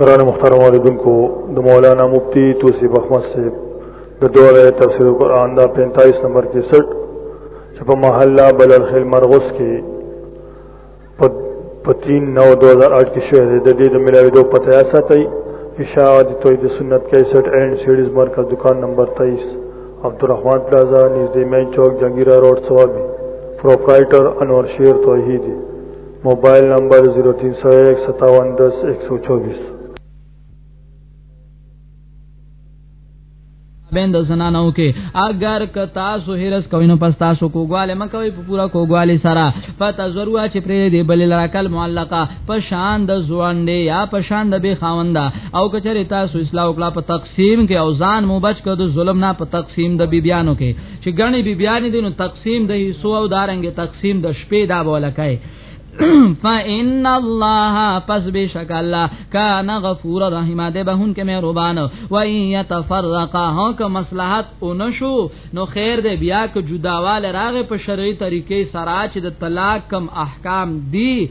قرآن مختار والدن کو د مولانا مفتی توصیب احمد سے د دوره تفسیر قرآن دا 45 نمبر کې 60 چې په محله بلل خل مرغوس کې په 3 9 2008 کې شهر د دې د ملاوي دوه پته یا ساتي اشاعت توحید سنت 61 اینڈ سیریز مرکز دکان نمبر 23 عبدالرحمن پلازا نزد مین چوک جنگیرہ روڈ سوابی پروپرائٹر انور شیر توحیدی موبائل نمبر 0301571024 بند زنانو کې اگر ک تاسو هرس کوئ نو پس تاسو کوګواله مکوئ په پورا کوګواله سره فتزروا چې پرې دی بل لکل معلقه پشان د ځوانډې یا پشان د بی خاونده او کچری تاسو اصلاح وکړه په تقسیم کې او ځان مو بچ کړو ظلم نه په تقسیم د بیبیانو کې چې غنی بیبیان دي نو تقسیم د حصو او دارنګ تقسیم د شپې دا بولکای فإن الله پس بشک الله کان غفور رحیم ده بهون کې مهربان و ان يتفرقا هو که مصلحت اونشو نو خیر دې بیا که جداواله راغې په شرعي طریقې سره چې د طلاق کم احکام دي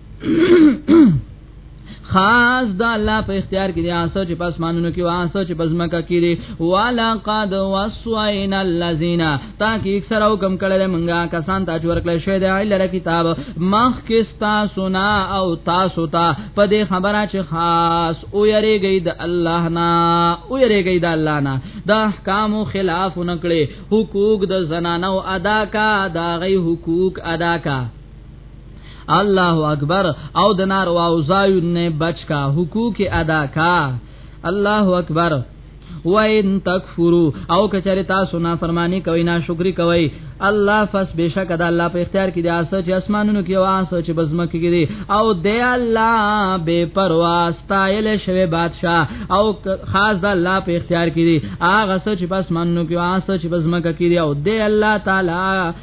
خاص د الله په اختیار کې دي اسو چې پس مانونو کې واسو چې پس مکه کې دي والا قد وسوین الذین تاکي اکثر او کم کړل منګه کسان ته چور کړل شوی دی علره کتاب مخ کې ستا سنا او تاسو ته په دې خبره چې خاص او یریږي د الله نه او یریږي د الله نه د احکام خلاف نکړي حقوق د زنانو ادا کا دا غي حقوق ادا کا الله اکبر او د نار واو زایو نه بچ کا حقوق ادا کا الله اکبر وَإِن تَكْفُرُوا او کچری تاسو نه فرمانی کوي نه شکر کوي الله فس بشک د الله په اختیار کې دي اسه چې اسمانونو کې واسه چې بزمک کې دي او د الله بے پروا ستایل شوی بادشاہ او خاص د الله په اختیار کې دي هغه څه چې بس منو کې واسه چې بزمک کې دي او د الله تعالی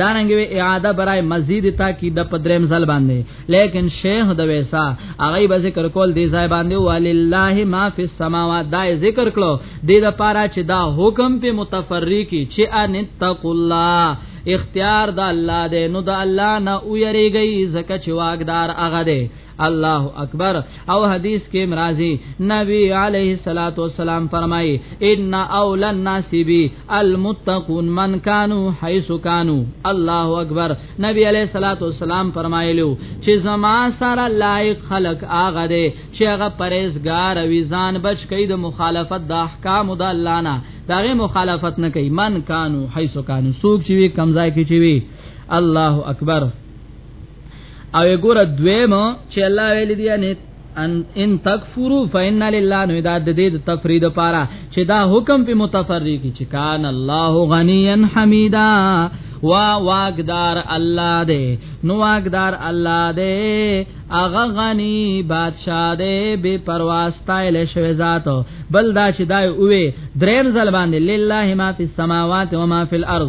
دارنګ وی اعاده برای مزید تاکید په دریم ځل باندې لیکن شیخ د ویسا هغه به ذکر کول دی ځای باندې ولله ما فی السماوات دا ذکر کړو د دې لپاره چې دا حکم په متفرقی چې ان تق الله اختیار د الله دی نو د الله نه ویریږي زکه چې واګدار هغه دی الله اکبر او حدیث کې مرাজি نبی علیه الصلاۃ والسلام فرمایي ان اول الناس بی المتقون من کانوا حيث کانوا الله اکبر نبی علیه الصلاۃ والسلام فرمایلو چې زما سره لایق خلق اغه دي چې هغه پرهیزګار وي ځان بچ کړي د مخالفت د احکام د الله نه دغه مخالفت نه کوي من کانوا حيث کانوا سوق چې وي کمزای کې چې وي الله اکبر او ګوره دویم چې الله ویل دی نه ان ان تکفروا فإن لله نو دا د دې تفرید پاره چې دا حکم په متفرق چې کان الله غنیا حمیدا وا واقدار الله دې نو واقدار الله دې اغه غنی بادشاہ دې بے پروا ستایل شوی ذات بل دا چې دا وې دریم ځل باندې لله ما فی السماوات و ما فی الارض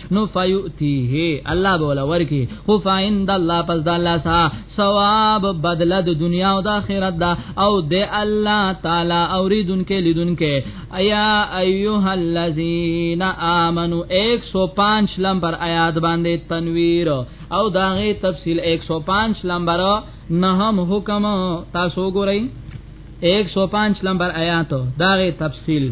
نو فیؤتیه الله بولا ورکی خو فیند الله پس د الله سا ثواب بدل د دنیا او د آخرت دا او د الله تعالی اوریدونکې لیدونکې ایا ایها الذین آمنو 105 لمبر آیات باندې تنویر او داغه تفصیل 105 لمبر نهم حکم تاسو ګورئ 105 لمبر آیات داغه تفصیل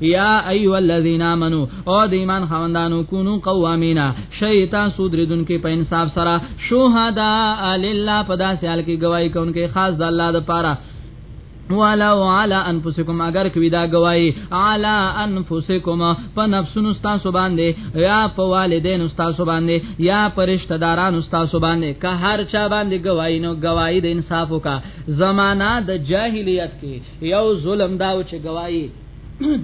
یا ایو الذین آمنو او د ایمان خوندانو کونو قوامینا شیطان سودریدون کې په انصاف سره شهدا لله پدا سیال کې گواہی کونکي خاص د الله د پاره ولو علی انفسکم اگر کوي دا گواہی علی انفسکم په نفسونو تاسو باندې یا په والدین تاسو باندې یا پر رشتہ دارانو تاسو باندې که هر چا باندې گواہی نو گواہی د انصافو کا زمانہ د جاهلیت کې یو ظلم داو چې گواہی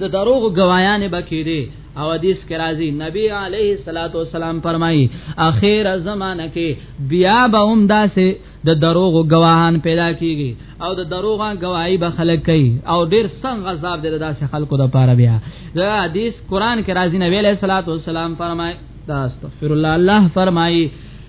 د دروغ گوايان به کېده او حدیث کې راځي نبی عليه الصلاه والسلام فرمایي اخر زمانہ کې بیا به هم داسې د دروغ گواهان پیدا کیږي او د دروغ گواہی به خلک کوي او ډیر څنګه غذاب دي داسې خلکو د پاره بیا د حدیث قران کې راځي نبی عليه الصلاه والسلام فرمایي استغفر الله الله فرمایي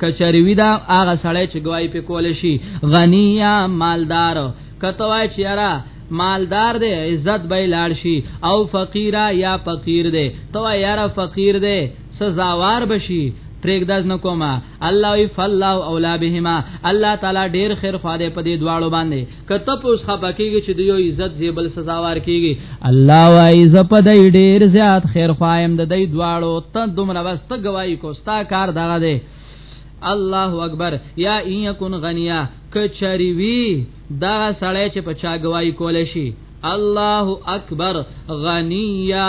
کچری وی دا هغه سړی چې گواہی په کول شي غنیا مالدار کته وای چې را مالدار دی عزت به لاړ شي او فقیرا یا فقیر دی تو یاره فقیر دی سزاوار بشي پریک داز نکوما الله وی فالله اولا بهما الله تعالی ډیر خیر خواده په دې دواړو باندې کته په اوس خپه کیږي چې د یو عزت زیبل سزاوار کیږي الله وای ز په دای ډیر زیات خیر خوایم د دای دواړو ته دومره بس ته گواہی کوستا کار دغه دی الله اکبر یا ان یکن غنیا کچری وی دا سړی چې په چا گواہی کول شي الله اکبر غنیا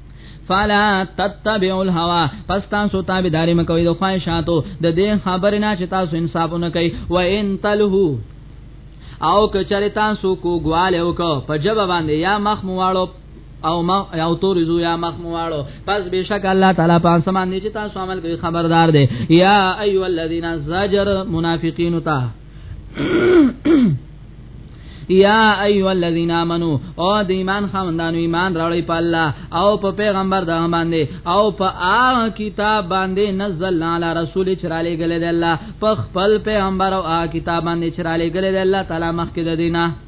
فلا تتبعوا الهوى پس تاسو تابعداري مکوئ د خواهشاتو د دې خبر نه چې تاسو انصاف نه کوي و ان تلهو او کچری تاسو کو غواله وک په جواب باندې یا مخ مواړو او ما او تور زو یا مخموالو پس بشک الله تعالی په سمان دي چې تاسو عمل کوي خبردار دي یا ایو الذین زجر منافقین ته یا ایو الذین آمنو او د ایمان خوندانو ایمان راړی په الله او په پیغمبر د باندې او په هغه کتاب باندې نزل علی رسول چرالی ګل د الله په خپل پیغمبر او هغه کتاب باندې چرالی ګل د الله تعالی مخکې د دینه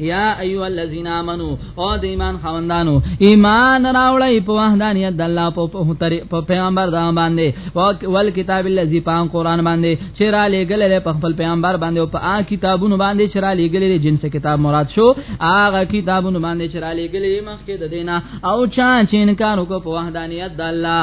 یا ایو الذین آمنو او د ایمان خوندانو ایمان راوړی په وحدانیت د الله په پیغمبر دا باندې ول کتاب الذی پام قران باندې چې را لېګل له خپل پیغمبر باندې او په آ کتابونو باندې چې را لېګل له جنس کتاب مراد شو هغه کتابونو باندې چې را لېګل مخکې د دینه او چا چې انکار وکړ په وحدانیت د الله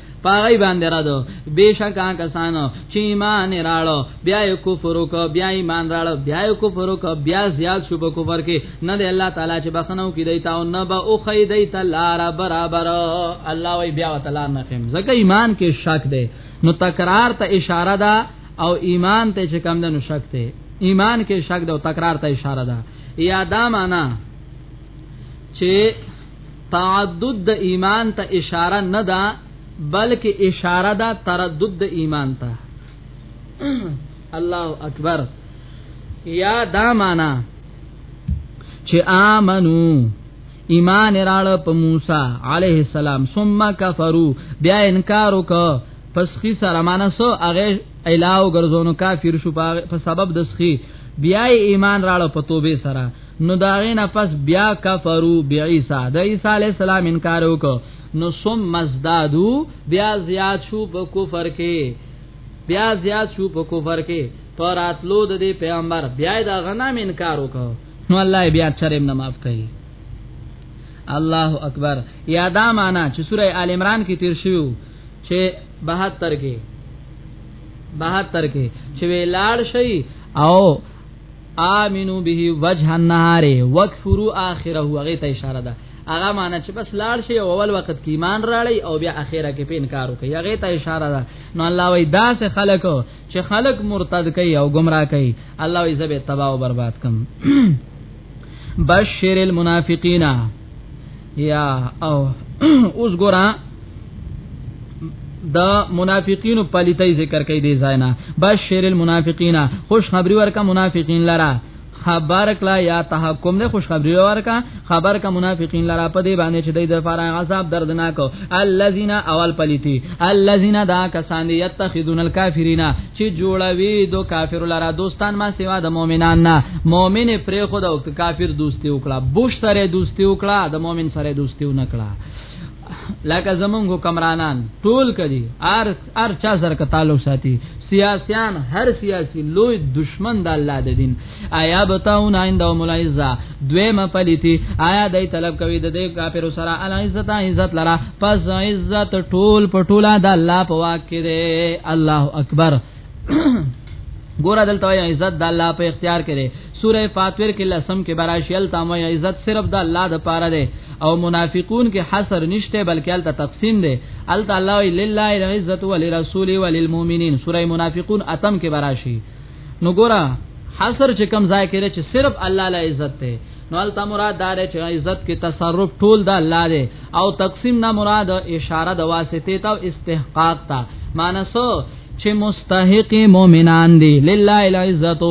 پاغی باندې را دو بشکا کسانو چې ایمان راړو بیا یې کفر وکړ بیا ایمان راړو بیا یې کفر وکړ بیا زیات شو په کفر کې نه دی الله تعالی چې بخنو کې دی تا او نه به او خی دی تعالی برابر الله وی بیا تعالی نه خیم ځکه ایمان کې شک دی نو تکرار ته اشاره ده او ایمان ته چې کم ده نو شک ته ایمان کې شک ده او تکرار ته اشاره ده یا دا معنا چې تعدد د ایمان ته اشاره نه ده بلکې اشاره ده تردد د ایمان ته الله اکبر یا دا معنا چې امنو ایمان راړ په موسی علیه السلام ثم کفرو بیا انکار وک پس خي سره مانسو هغه الهو ګرځونو کافر شو په سبب د سخي بیا ایمان راړ په توبه سره نو دا غینا پس بیا کفرو بی عیسی د عیسی علی السلام انکار وکړو نو ثم مزدادو بیا زیات شو په کفر کې بیا زیات شو په کفر کې پراتلو د دې پیغمبر بیا دا غنام انکار وکړو نو الله بیا چرېم نه معاف کړي الله اکبر یادا معنا چې سوره آل عمران کې تیر شوو چې 72 کې 72 کې چې ویلاړ شي او امنو به وجه النهار وکفروا اخره هغه ته اشاره ده هغه معنی چې بس لاړ شي او اول وخت کې ایمان راړي او بیا اخره کې په انکار کوي هغه ته اشاره ده نو الله وی دا سه خلق چې خلق مرتد کوي او گمراه کوي الله وی زبې تباہ او برباد کم بشر المنافقین یا او اوس ګورا د منافقین پلیتای ذکر کوي دی زینا بشیر المنافقین خوش خبری ورکا منافقین لرا خبر کلا یا تحکم نه خوشخبری ورکا خبر کا منافقین لرا په دې باندې چې د لپاره عذاب دردناک الذین اول پلیتی الذین دا کسان یتخذون الکافرین چې جوړوي دو کافر لرا دوستان ما سوا د مؤمنان نه مؤمن پرې خو د کافر دوستي وکړه بوش سره دوستي وکړه د مؤمن سره دوستي و نکړه لکه زمونږ حکمرانان ټول کدي ار ار چا سره تعلق ساتي سیاسيان هر سیاسي لوی دشمن د الله د دین آیا بتاون عندهم العزه دویمه پلیتی آیا دای طلب کوي د دې کافر سره العزت عزت لرا پس عزت ټول پټولا د الله په واک کې دی الله اکبر ګوره دلته وای عزت د الله په اختیار کې دی سوره فاطر کې لسم کې براشل تام وای عزت صرف د الله د پاره دی او منافقون کې حصر نشته بلکې الته تقسیم دی الته الله لله العزت ولرسول وللمؤمنین سوره منافقون اتم کې براشي نو ګورا حصر چې کم ځای کې چې صرف الله لا عزت ته نو البته مراد دار چې عزت کې تصرف ټول د الله دی او تقسیم نه مراد اشاره د واسطه ته او استحقاق ته مانسو چې مستحق مؤمنان دي لله العزت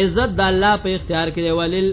عزت د الله په اختیار کې دی ولل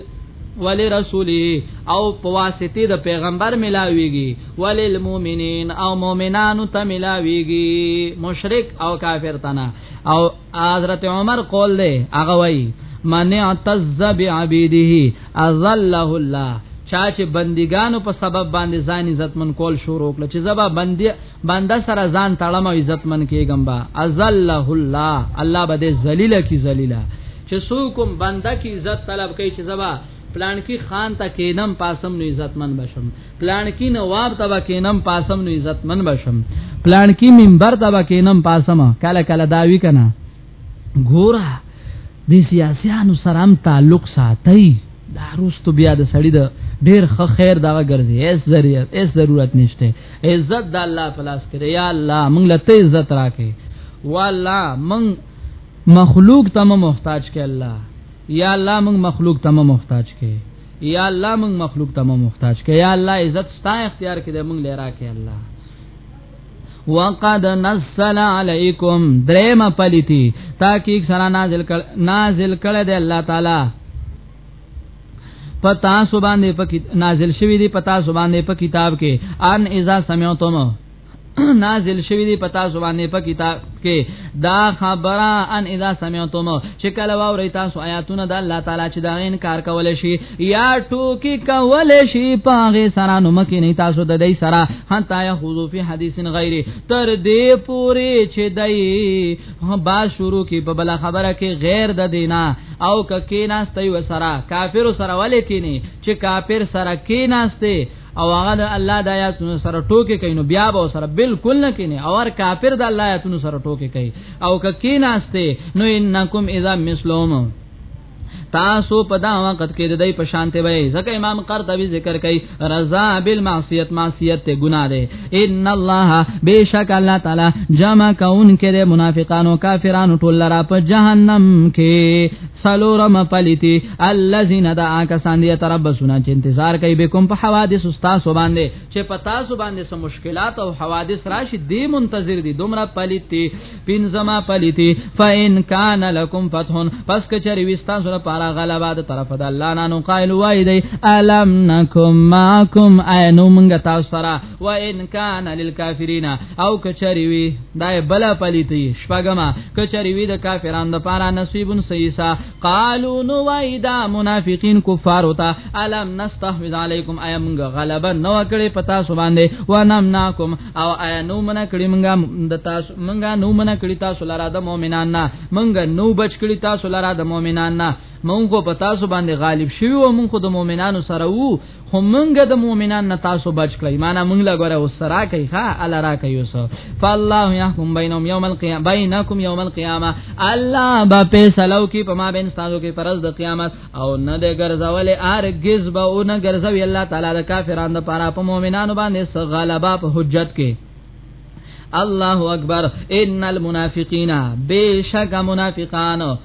ولی رسولی او پواسطی د پیغمبر ملاویږي ولی المؤمنین او مؤمنانو ته ملاویږي مشرک او کافر تنه او حضرت عمر قول دی هغه وای من اعتز بعبیده اذله الله چا چې بندګانو په سبب باندې ځان عزتمن کول شروع کړ چې زبا بندي بنده سره ځان تړم او عزتمن کېږم با ازله الله الله به دې ذلیل کی ذلیلا چې سوکم بنده کی عزت طلب کوي چې زبا پلان کی خان ته کېنم پاسم نو عزتمن بشم پلانکی نواب تبا کینم پاسم نو عزت من بشم پلانکی منبر تبا کینم پاسم کله کله داوی کنا ګورا د سیاسيانو سره هم تعلق ساتي دا روستو بیا د سړی د ډیر خ خیر دا ګرځي اس ضرورت اس ضرورت نشته عزت د الله پلاس کړي یا الله موږ له ته عزت راکې والا موږ مخلوق ته محتاج کې الله یا الله موږ مخلوق ته محتاج کې یا الله موږ مخلوق ته محتاج کې یا الله عزت ستا اختیار کې دې موږ لرا کې الله وقد نزل علیکم دریم پلیتی تاکي سره نازل کړ نازل کړه دې الله تعالی پتا سو باندې په نازل شوی دی پتا سو باندې په کتاب کې ان اذا سمعتم نازل شوی دی پتا زبانه په کتاب کې دا خبره ان اذا سمعتم چې کله واوري تاسو آیاتونه د الله تعالی چې دا انکار کول شي یا ټوکی کول شي پاغه سره نو مکه نه تاسو د دې سره حتا یخذو فی حدیث غیر تر دې پوری چې دای با شروع کې په بل خبره کې غیر د دینا او ککې ناستي وسره کافر سره ولې کینی چې کافر سره کې ناستي او هغه د الله د آیاتونو سره ټوکې کوي نو بیا به سره بالکل نه کینه او هر کافر د الله آیاتونو سره ټوکې کوي او ککې ناشته نو انکم اذا مسلم تاسو په دا وخت کې د دې په شانته وي ځکه امام قرطبي ذکر کوي رضا بالمعصیت معصیت ته ګناه ده ان الله بیشک الله تعالی جمع کون کې د منافقانو کافرانو ټول را په جهنم کې سلورم پلیتی الذين دا کسان دي تربسونه چې انتظار کوي به کوم په حوادث استاد سو باندې چې پتا سو باندې سم مشکلات او حوادث راشي دې منتظر دي دومره پليتي پنځما پليتي فإن كان لكم فتح پس کچري وستا سره پارا غلبا د طرف د الله نه نو قائل وای دی الم نکم ماکم عینو منګ تاسو سره وإن كان للكافرين او کچري وي دای بلا پليتي شپګما کچري وي د کافرانو لپاره نصيبن سيسا قالو نو وای دا منافقین کفار وتا الم نستحوذ علیکم ایا موږ غلبه نو کړی پتا سو باندې ونمناکم او ایا نو من کړی موږ د تاسو موږ نو من کړی تاسو لرا د مؤمنان نه موږ نو بچ کړی تاسو لرا د مؤمنان نه موږ په تاسو باندې غالب شوی او موږ د مؤمنانو سره وو خو مونږ د مؤمنان نه تاسو بچ کړی معنا مونږ لا غره وسرا کوي ښا الا را کوي سو فالله يحكم بينهم يوم القيامه بينكم يوم القيامه الله با فیصلو کی په ما بین تاسو کې پرز د قیامت او نه د ګرځول ارګز به او نه ګرځوي الله تعالی د کافرانو لپاره په مؤمنانو باندې سغلبا په حجت کې الله اکبر ان المنافقین بیشک منافقان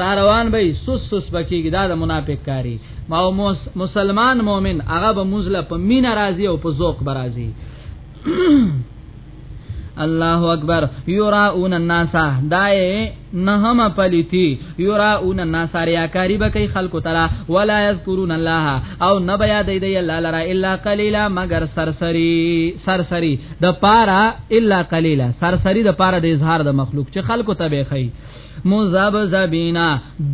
را روان به سوس سوس بکیږي دا د منافق کاری ما مسلمان مؤمن هغه به مزله په مين راضي او په ذوق برازي الله اکبر یراون الناس دای نهم پلیتی یراون الناس ریاکاری بکی خلق ترا ولا یذکرون الله او نبیا دی دی الله لرا الا قلیلا مگر سرسری سرسری د پارا الا قلیلا سرسری د پارا د اظهار د مخلوق چې خلق ته به خی مزبذبینا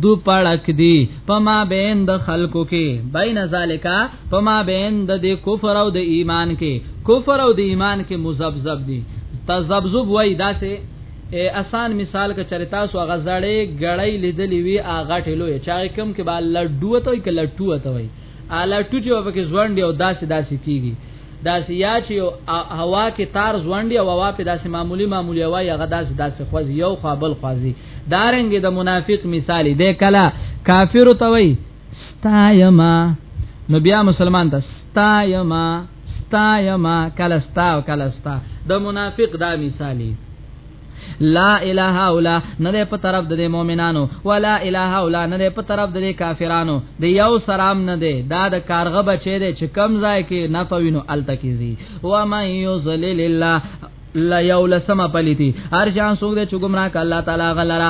دو پړک دی پما بین د خلقو کې بین ذالکا پما بین د د کفر او د ایمان کې کفر او د ایمان کې مزبذب دی تزبذب وای داسې اسان مثال ک چرتا سو غزړې غړې لیدلې وی اغه ټلوې چا کم کې با لډو ته کې لټو ته وای اعلی ټوټي او پکې ځوانډي او داسې داسې کیږي داسې یا چې یو هوا کې تار ځوانډي او هوا په داسې معمولی معمولی هوا یا داسې داسې خوځي یو خوا بل خوځي دارنګ د منافق مثال دی کلا کافر توي ستایما نو بیا مسلمان ته ستایما ستایما کلا ستا او کلا ستا د منافق دا مثالی لا اله الا نه ده په طرف د مؤمنانو ولا اله الا نه ده په طرف د کافرانو د یو سلام نه ده دا د کارغه بچی ده چې کم ځای کې نه پوینو التکیزی و من یذلل الله لا یولسم پلیتی هر جان سوګ ده چې گمراه ک الله تعالی غلرا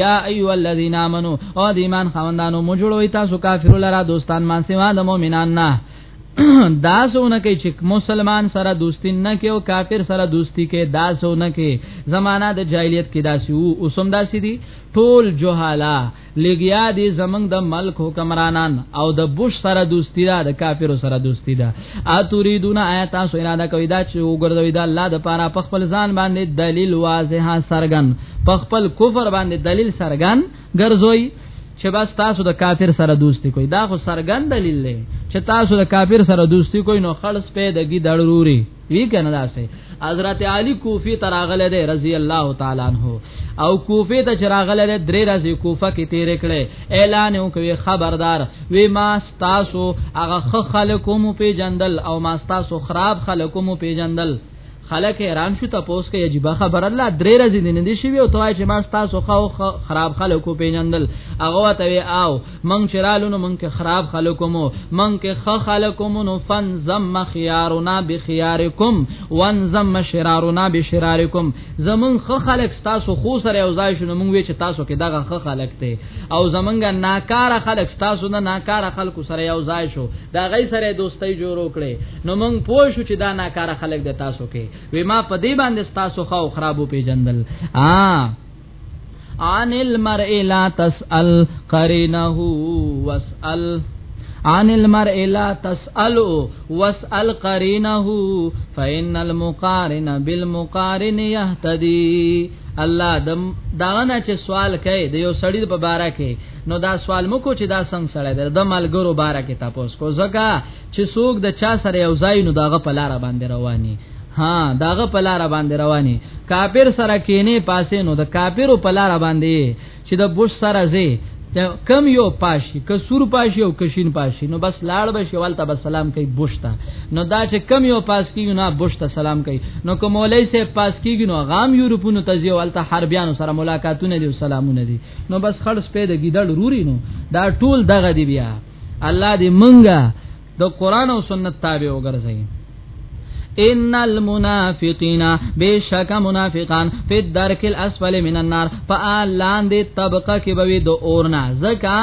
یا ایو الذین آمنو او د ایمان خوندانو مجړوي تاسو کافر لرا دوستان ما سوا د مؤمنان نه دا سونه کې چې مسلمان سره دوستی نه کې او کافر سره دوستی کې دا سونه کې زمانہ د جاهلیت کې داسي وو اوسم داسي دي ټول جهالا لګیا دي زمنګ د ملک حکمرانان او د بوش سره دوستی دا د کافر سره دوستی دا اتوریدون آیات تاسو اراده کوي دا چې وګرځوي دا الله د پاره په خپل ځان باندې دلیل واضحه سرګن په خپل کفر باندې دلیل سرګن ګرځوي چې بس تاسو د کافر سره دوستی کوي دا خو سرګن دلیل دی چې تاسو د کافر سره دوستی کوي نو خلص پیدګي ضروري وی کنه داسې حضرت علی کوفی تراغله دی رضی الله تعالی عنہ او کوفی ته چراغله دی درې ورځې کوفه کې تیر کړي اعلان وکوي خبردار وی ما تاسو هغه خ خلکو مو په جندل او ما تاسو خراب خلکو مو په جندل خلک حیران شو تاسو کې عجیب خبر الله درې ورځې دې نه دي شوی او توای چې ما تاسو خو خراب خلکو په جندل هغه ته وی او مونږ چې رالو نو مونږ کې خراب خلکو مو مونږ کې خ خلکو مو نو فن زم خيارنا بخيارکم وان زم شرارنا بشرارکم زمون خ خلک تاسو خو سره او ځای شنو مونږ چې تاسو کې دغه خ خلک ته او زمونږ ناکار خلک تاسو نه ناکار خلک سره یو ځای شو دا غي سره دوستۍ جوړ وکړي نو مونږ پوه شو چې دا ناکار خلک د تاسو کې وې ما په دې باندې تاسو خو خرابو پیجندل ا عن المرء لا تسأل قرينه واسأل عن المرء لا تسأل واسأل قرينه فإن المقارن بالمقارن يهتدي الله دم داغه چې سوال کوي د یو سړی په باره کې نو دا سوال مکو چې دا څنګه سړی دی د ملګرو باره کې تاسو کو زکه چې څوک د چا سره یو ځای نو داغه په لار باندې رواني ها داغه په لار باندې رواني کافر سره کینه پاسې نو د کافرو په لار باندې چې د بوش سره زه ته کم یو پاشي که سور پاشي او کشین پاشي نو بس لاړ به شوال ته سلام کوي بوشتا نو دا چې کم یو پاس کیږي نه بوشتا سلام کوي نو کوم ولای سه پاس کیږي نو غام یورپونو ته ځي والته حربیانو سره ملاقاتونه دي او سلامونه دي نو بس خړس پیدا گیدړ روري نو دا ټول دغه دی بیا الله دې منګه د قران او سنت تابع وګرځي ان المنافقین بشک منافقان فی الدرک الاسفل من النار فاعلان دی طبقه کې بوي د اورنا زکا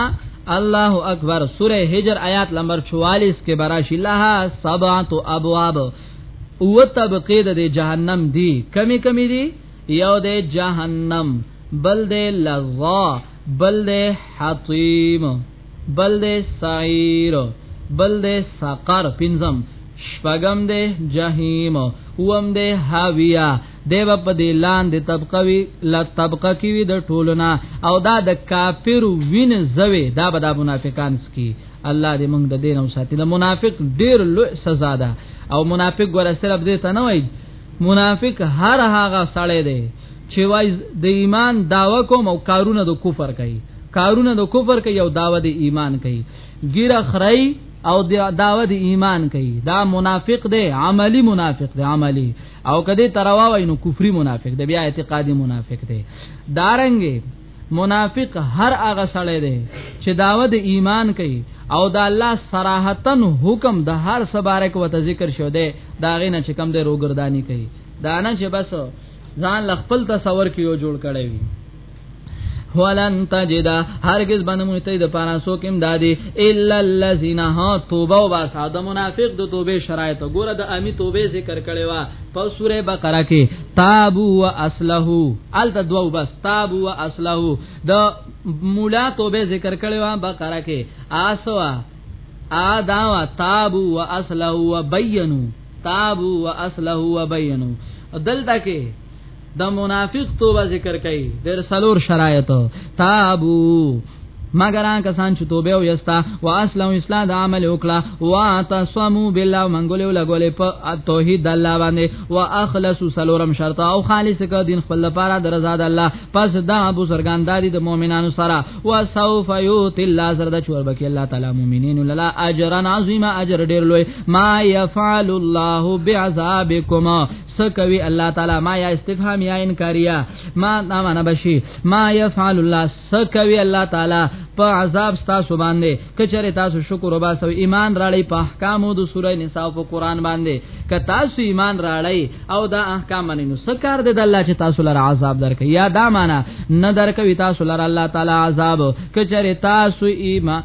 الله اکبر سوره هجر آیات نمبر 44 کې براشی لها سبعه ابواب او طبقه د جهنم دی کمی کمی دی یو د جهنم بل د لظا بل د حطیم بل دی سعیر بل دی سقر پنځم شپږم دی جهنم اوم دی هاویه دی په دې لاندې طبقه وی لا طبقه کې وی د ټولنا او دا د کافر وین زوی دا به د منافقان سکی الله دې موږ د دین او ساتي د منافق ډیر لوی سزا ده او منافق ګره صرف دې ته نه وای منافق هر هغه سړی دی چې وای د ایمان داوا کوم او کارونه د کفر کوي کارونه د کفر کوي او داوا د ایمان کوي ګیره خړی او داوا د ایمان کوي دا منافق دی عملی منافق دی عملی او کدی تروا وای نو کفری منافق دی بیا اعتقادي منافق دی دارنګ منافق هر هغه سړی دی چې داوا د ایمان کوي او دا الله صراحتن حکم د هر سبارک وت ذکر شو دی دا غینه چې کم دی روګردانی کوي دا نه چې بس ځان لخپل تصور کې یو جوړ کړی وي ولن تجدا هرگز بنمو ته د پارا سو کم دادی الا الذين ها توبه او باسا د منافق د توبه شرایط ګوره د امی توبه ذکر کړي وا په سوره بقره کې تابو و اصله ال د دوو بس تابو و اصله د مولا توبه ذکر کړي وا بقره کې آسوا آداوا تابو و اصله و بینو تابو و اصله و بینو دلته کې د منافق توبه ذکر کړي د سلور شرایط تابو مگر ان کسان چې توبه او یستا واسلم اسلام د عمل وکړه واتصمو بالله منګول او لګولې په توحید الله باندې واخلصو سلورم شرط او خالص ک دین خپل لپاره درزاد الله پس دا ابو سرګانداری د مؤمنانو سره وسوف یوت الله زر د چور بکی الله تعالی مؤمنین للا اجر عظیم اجر ډیر لوی ما یفعل الله بعذابکم سکوي الله تعالی ما یا استفهام یا انکاریا ما نامه بشي ما یفعل الله سکوي الله تعالی په عذاب ستا سبحان دی کچره تاسو شکر وباسو ایمان راړی په احکامو د سوره نساء په قران باندې ک تاسو ایمان راړی او دا احکام باندې نو سکار د الله چې تاسو لره عذاب درکې یا دا معنا نه درکوي تاسو لره الله تعالی عذاب کچره تاسو ایمان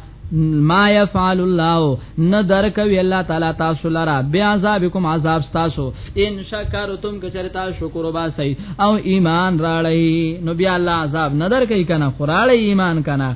ما يفعل الله نه درکوي الله تعالی تاسو لرا بیا عذابکم عذاب تاسو ان شکرتم کچرتا شکر وباسي او ایمان راړی نو بیا الله عذاب نه درکې کنه خراړی ایمان کنه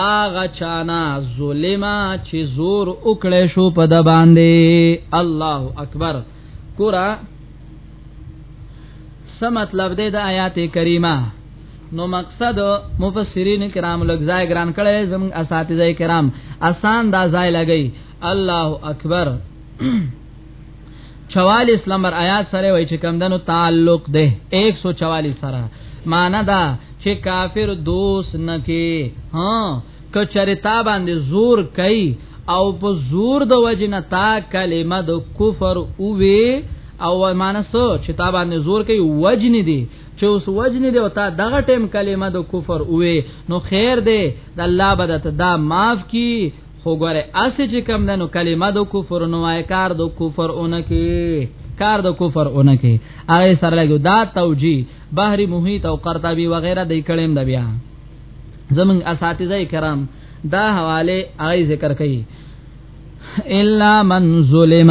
آغا چانا ظلما چې زور وکړې شو په د باندې الله اکبر کورا څه مطلب دی د آیات کریمه نو مقصد مفسرین کرام لږ ځای ګران کړي زموږ اساتذه کرام آسان دا ځای لګي الله اکبر 44 نمبر آیات سره وای چې کم دنو تعلق ده 144 سره معنا دا چې کافر دوست نکي ها کچره تا باندې زور کوي او په زور د وجنه تا کلمه د کفر اووي او معنا سو چې تا باندې زور کوي وجن دي چې اوس وجن دي او تا دغه ټیم کلمه د کفر اووي نو خیر دی د الله بدت دا معاف کی خو ګوره اسې چې کم ده نو کلمه د کفر نو وای کار د کفر اونکي کار د کفر اونکي هغه سره لګو دا توجی بحری محیط او قرطبی وغیرہ د کلم د بیا زمون اساتذه کرام دا حواله هغه ذکر کوي الا من ظلم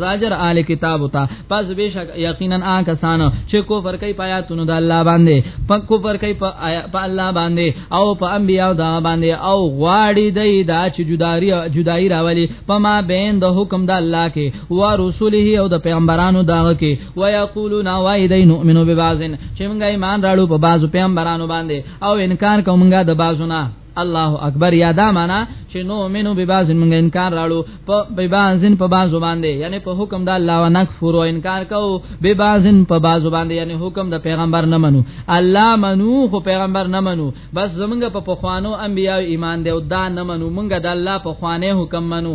زاجر آل کتاب تا پس بشک یقینا آن کسان چې کفر کوي پیاتونو د الله باندې په کفر کوي په الله باندې او په انبیاء دا باندې او غواړي دی دا چې جداري جدای راولي په ما بین د حکم د الله کې او رسوله او د پیغمبرانو داغه کې ويقولون وایدی نؤمنو ببعضن چې موږ ایمان راړو په بعضو پیغمبرانو باندې او انکار کومګه د بعضونه الله اکبر یا دا معنا چې نو منو به باز موږ انکار راړو په به بازن په باز باندې یعنی په حکم د الله و نکفر او انکار کو به بازن په باز باندې یعنی حکم د پیغمبر نه منو الله منو خو پیغمبر نه منو بس زمونږ په پخوانو انبیا ایمان دی او دا نه منو مونږ د الله په خوانه حکم منو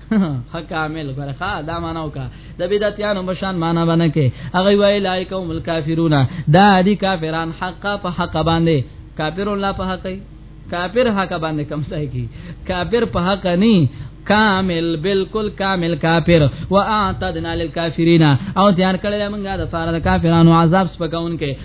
ها کامل ګره ها دا مانو کا د بدعتانو مشان معنا باندې کې هغه وی لایک هم الکافرون دا دي کافران حق په حق باندې کافر الله په حق کافر حق باندې کم ځای کی کافر په حق نه کامل بالکل کامل کافر واعتدنا للکافرین او تیار کړل موږ د فار د کافرانو عذاب سپکون کې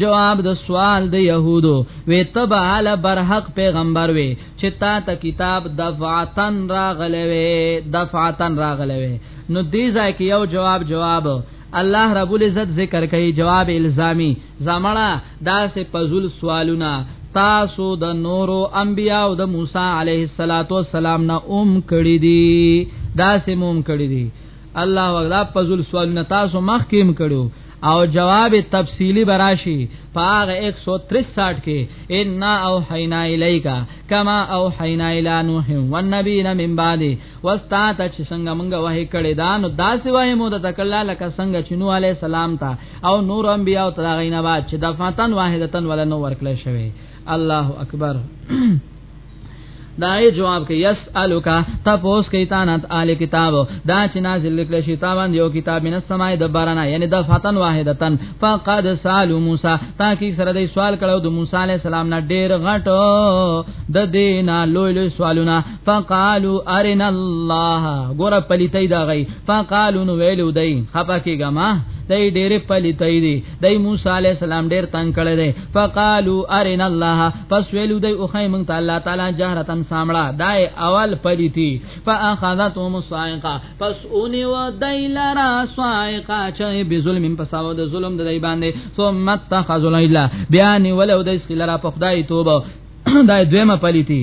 جواب د سوال د يهودو وی تبعل برحق پیغمبر وی چې تا ته کتاب دفعتن راغلی وی دفعتن راغلی وی نو دې ځای کې یو جواب جواب الله رب العزت ذکر کوي جواب الزامي زمړه داسې پزول سوالونه تاسو د نورو انبیاء او د موسی علیه السلام نه اوم کړی دي دا سموم کړی دي الله وغلا پزول سوال نتاسو مخ کېم کړو او جواب تفصیلی براشی پاغ 163 کې ان او حینا الیکا کما او حینا الی نوح والنبیین من بعد واستا ته چې څنګه مونږ وه کړي دا نو داسې وه مو د تکلا لکه څنګه چې نوح علی السلام ته او نور انبیا او تداغین بعد چې دفعتن واحدتن ولا نو ورکل شوی الله اکبر دا یې جواب کې یسالک تپوس کې تانت آل کتاب دا چې نازل لیکل شي تا باندې یو کتاب من السماء د بارنا یعنی د فتن واحدتن فقد سال موسی تاکي سره دې سوال کړو د موسی علی السلام نه ډېر غټ د دینه لوی لوی سوالونه فقالو ارنا الله ګور پلیتای دا غي فقالو نو ویلو دای خپه کېګه ما دای ډېر پلیتای دی دای موسی علی السلام ډېر تنگ کړی دی فقالو ارنا الله پس ویلو دی او خای مونږ ته الله تعالی جهرتن سامړه دای اول پلیتی فاخذتهم الصاعقه پس اونې و دای لرا صاعقه چې به ظلم په ساو د ظلم د دی باندې ثم اتخذوا الا بیان ولو دای سخلرا په خدای توبه دای دویمه پلیتی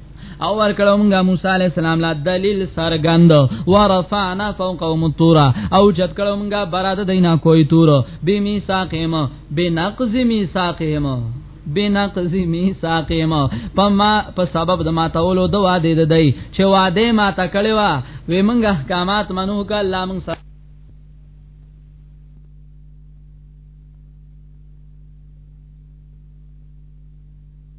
او ورکړو موږ موسی علی السلام لا دلیل سرګند ورفعنا فوقهم الطور او جت کړو موږ براده دینا کوئی تور به میثاقهم بنقض میثاقهم بنقض میثاقهم پما په سبب د ماتولو د وعده د دی چې وعده ما تکړه وا وې موږ احکامات منو ک الله موږ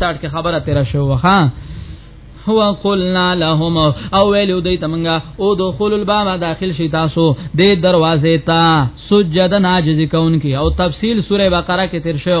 سٹارټ کې خبره تیر شو ها هو قلنا لهم او ویلو دی تمنګا او دخول الباب داخل شي تاسو د دروازې ته سجدن عاجز کون کی او تفصیل سوره بقره کې تیر شو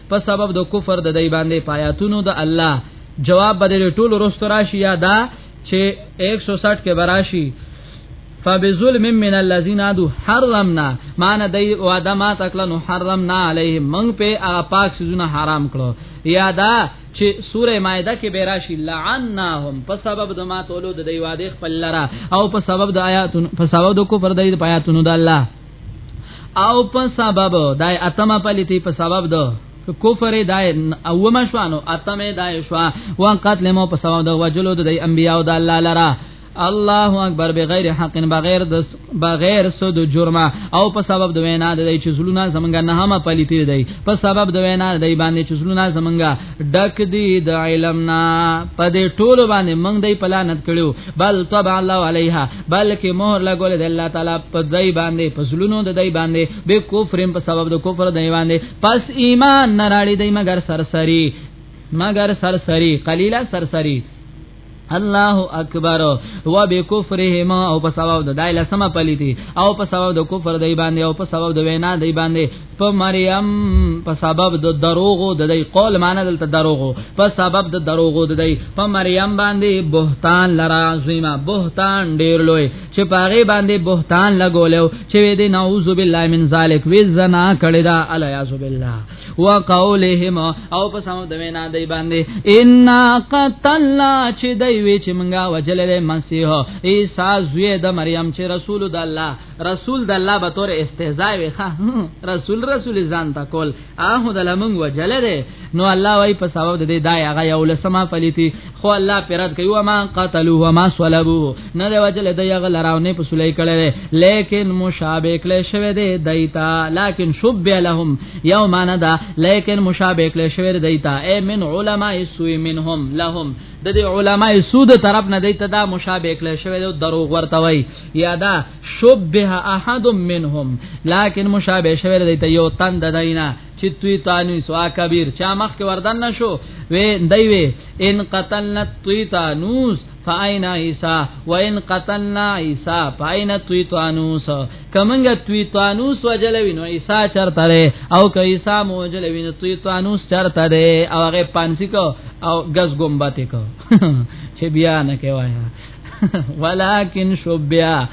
په سبب د کفر د دی باندې پایاتونو د الله جواب بدل ټول رست راشي یا دا چې 160 کې براشي فبظلم من الذين ادو حرمنا مان دای واده ما تکل نو حرمنا علیه من په هغه پاک سيزونه حرام کړو یا دا چې سوره مائده کې بیراشی لعناهم په سبب د ما تولو د دی واده خپل لرا او په سبب د آیاتونو په سبب د کفر د آیاتونو د الله او په سبب دای اتمه پلیتی په سبب دو کفر دای او مشوانو اتمه دای شو وان قتل مو په سبب دو وجلود دای انبیاء د الله لرا الله اکبر بغیر حق بغیر د بغیر سود جرمه او په سبب د وینا د چې زلونه زمنګ نه هم پلیتی دی په سبب د وینا د باندې چې زلونه زمنګ ډک دی د علم نه په دې ټولو باندې موږ دی پلانت کړو بل طبع الله علیها بلکې مهر لګول د الله تعالی په دای باندې پسلونو د دای باندې به کفرم په سبب د کفر دای باندې پس ایمان نه راړي دای مگر سرسری مگر سرسری قلیلا سرسری الله اکبر و بکفرهم او په سبب د دای لسمه پلیتی او په سبب د کفر دای باندې او په سبب د وینا دای باندې په مریم په سبب د دروغو د دې قول معنی دلته دروغو په سبب د دروغو د دې په مریم باندې بهتان لرا عظیمه بهتان ډیر لوی چې پاغه باندې بهتان لګولیو چې دې نعوذ بالله من ذلک وی زنا کړی دا الیاذ بالله وقولهم او په سبب د وینا دی باندې ان قتلنا چې دی وی چې مونږه وجلې مسیح عیسی زوی د مریم چې رسول د الله رسول د الله به تور استهزاء وي ښا رسول رسول ځان تا کول اه د لمن وجل ده نو الله وای په سبب د دې دای هغه یو لسما فلیتی خو الله پرد کوي وما قتلوا وما صلبوا نه د وجل د یغ لراونه په سولې کړي لیکن مشابه کله شوی دی دایتا لیکن شب لهم یوم ندا لیکن مشابه کله شوی دی دایتا ای من علماء سوی منهم لهم د دې علماء سود طرف نه دایته دا مشابه کله شوی دی دروغ ورته وای یادا شبه احد منهم لكن مشابه شوی دی ته یو تند دینا چې توی تانوی سوا کبیر چا مخ کې وردن نشو وې دی وې ان قتلنا توی تانوس فاین عیسی و ان قتلنا عیسی فاین توی تانوس کمنګ توی تانوس وجلوی نو عیسی چرته او که عیسی مو وجلوی نو توی تانوس چرته دی او هغه پانسی کو او غز ګمبته کو چې بیا نه کوي ولکن شبیا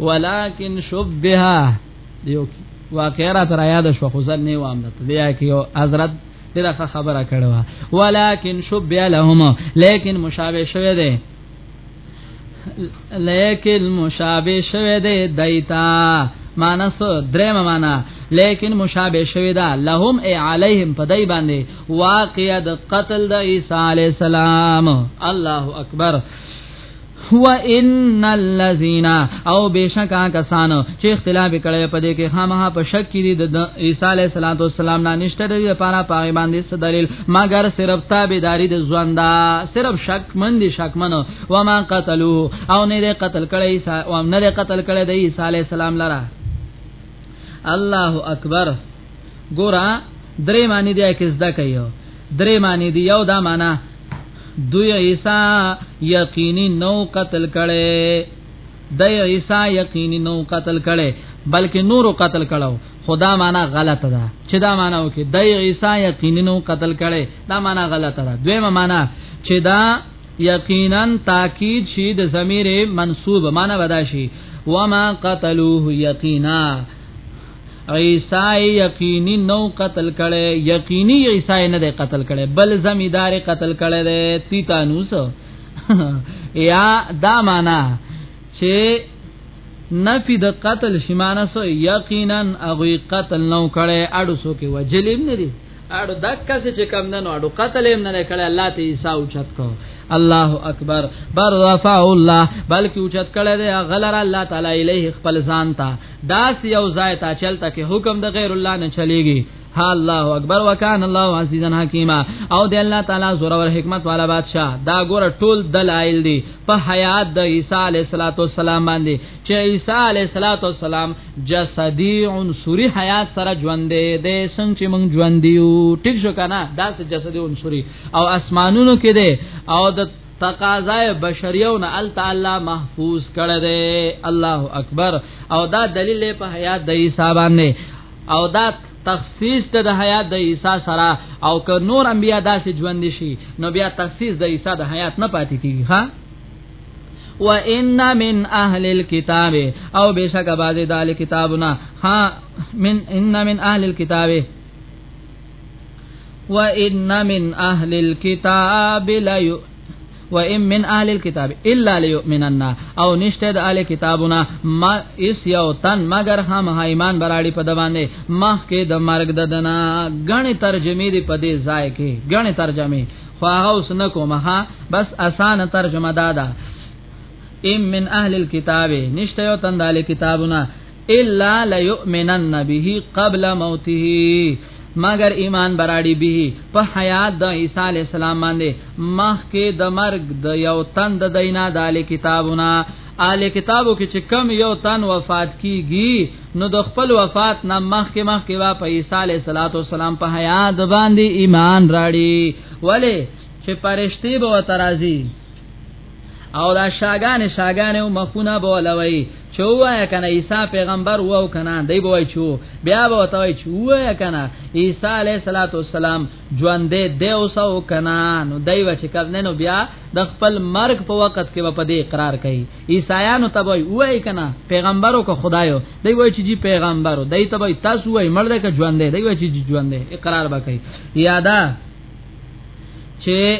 ولکن شبها دیو واقعا را تر یاد شو خو ځل نه وام ته بیا کیو حضرت دغه خبره کړو ولکن شبیا لهم لیکن مشابه شوه دی لیکن مشابه شوه دی دایتا مانس درم معنا لیکن مشابه شوی دا لهم ای علیهم پدای باندې واقع د قتل د عیسی علی السلام الله اکبر هو ان الذين او بشکا کسانو چې اختلاف کړي په دې کې خامها په شک کې دي د عیسی علی السلام نه نشته د لپاره پاره باندې څه دلیل مګر صرف تابعداري د ژوند صرف شک من دي شک منو و ما قتلوه او نه قتل کړي عیسی او نه قتل کړي د عیسی علی السلام لره الله اکبر ګورا درې معنی دی کې زده کوي درې معنی دی یو دا معنا دوی عیسی یقیني نو قتل کړي د عیسی یقیني نو قتل کړي بلکې نورو قتل کړو خدا معنا غلطه ده چې دا معنا وکي د عیسی یقیني نو قتل کړي دا معنا غلطه ده دویمه معنا چې دا یقینا تاکید شي د ضمیر منصوب معنا بداشي وما قتلوه یقینا عیسی یقینی نو قتل کړي یقینی عیسی نه دی قتل کړي بل زمیدار قتل کړي دی تیتانوس یا دا معنا چې نفی د قتل شمانه سو یقینا هغه قتل نو کړي اډو سو کې وجلیم نه دی اړو دکا سي چې کم نه نو اړو قتل هم نه کړي الله ته عيسى اوچت کو الله اکبر بر رفع الله بلکې اوچت کړي دی غلر الله تعالی الیه خپل ځان ته داس یو ځای ته چلته کې حکم د غیر الله نه چلیږي ها الله اکبر وکان الله عزیزا حکیما او د الله تعالی زور او حکمت والا بادشاہ دا ګور ټول دلایل دي په حیات د عیسی علیه السلام باندې چې عیسی علیه السلام جسدی عنصری حیات سره ژوند دی د څنګه چې موږ ژوند یو ټیک شو کنه دا جسدی عنصری او اسمانونو کې دی او د تقاضای بشریو نه ال تعالی محفوظ کړه دے الله اکبر او دا دلیل په حیات د عیسی باندې او دا تخصیص ته د حیات د عیسی سره او که نور انبیا داسې ژوند شي نو بیا تخصیص د عیسی د حیات نه پاتې کیږي ها و ان من اهل الكتاب او بشک بعض د کتابنا ها من ان من اهل الكتاب و ان من اهل الكتاب لا و ان من اهل الكتاب الا ليؤمنن او نشته د اهل کتابونه ما اس یو تن مگر هم ایمان براړي په دوانه مخ کې د مرګ ددنا غني ترجمه دی په دې ځای کې غني ترجمه خو هغه اوس نه کومه ها بس اسانه ترجمه دادا ام من اهل الكتاب نشته یو تنداله کتابونه الا ليؤمنن به قبل موته مگر ایمان براړي به په حیات د عیسی علی السلام باندې مخ کې د مرګ د یو تن د دینا د علی کتابونه آل کتابو کې چې کم یو تن وفات کیږي نو د خپل وفات نه مخکې مخکې وا په عیسی علیه السلام په حیات باندې ایمان راړي ولی چې پرشتي به ترازی او دا شاګان شاګان او مخونه بولوي چوه کنه عیسی پیغمبر وو کنه دی بوای چو بیا به وتوي چوه کنه عیسی علیه الصلاۃ والسلام ژوند دی او سو کنه نو دی وچ کبنه نو بیا د خپل مرګ په وخت کې په دې اقرار کوي عیسایانو ته وای وای کنه پیغمبرو کو خدایو دی وای چې جی پیغمبرو دی ته وای تاسو وای مرده ک ژوند دی دی وای چې ژوند دی اقرار وکړي یادا چې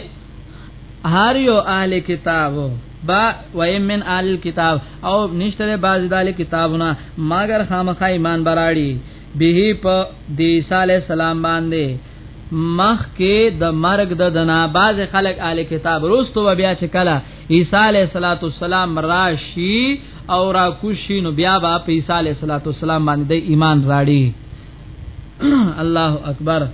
هر یو اهل کتاب با و من آل کتاب او نشتره باز دال کتابونه ماګر خامخا ایمان براړي به په د عیسی علی السلام باندې مخ کې د مرګ د دنا باز خلق آل کتاب روستو بیا چې کله عیسی علی السلام راشي او را کوشي نو بیا با په عیسی علی السلام باندې ایمان راړي الله اکبر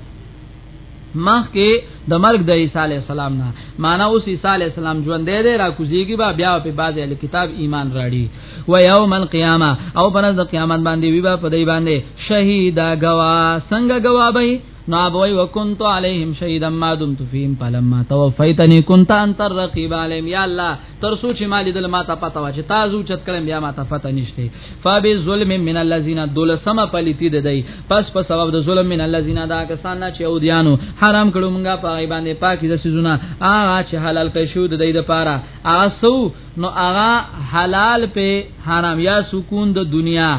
مخ کې د مرګ د عیسی علی السلام نه معنا اوس عیسی علی السلام ژوند دی دی را کوزیږي با بیا په باز ال کتاب ایمان راړي و یوم القیامه او پر د قیامت باندې وی با په دی باندې شهید غوا څنګه غوا به نو ابوي وکنت عليهم شهيدا ما دمت فيهم فلما توفيتني كنت انت الرقيب عليهم يا الله تر سوچ مالي دل ما ته پتا و چې تاسو چت کړم بیا ما ته پتا نشته فبی ظلم من الذین دولسمه پلیتی د دی پس په سبب د ظلم من الذین دا کسان نه چې اودیانو حرام کړو مونږه پای باندې پاکی د سيزونه هغه چې حلال کړي شو د دی د پاره اسو نو هغه حلال په حرام یا سکون د دنیا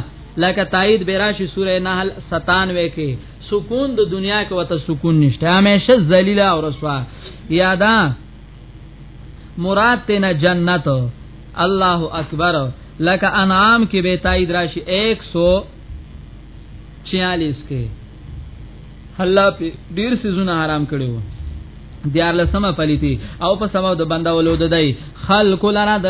لکه تایید براشی سوره نحل 97 کې سکون د دنیا کې وته سکون نشته همیشه ذلیل او رسوا یادا مراد تینا جنت الله اکبر لکه انعام کې به تایید راشي 146 کې الله په ډیر سيزونه حرام کړو دیار لسمه پلیتی او په سبب د بندا ولود دای خلق لرا د